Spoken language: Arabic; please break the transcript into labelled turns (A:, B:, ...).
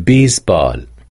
A: بيسبول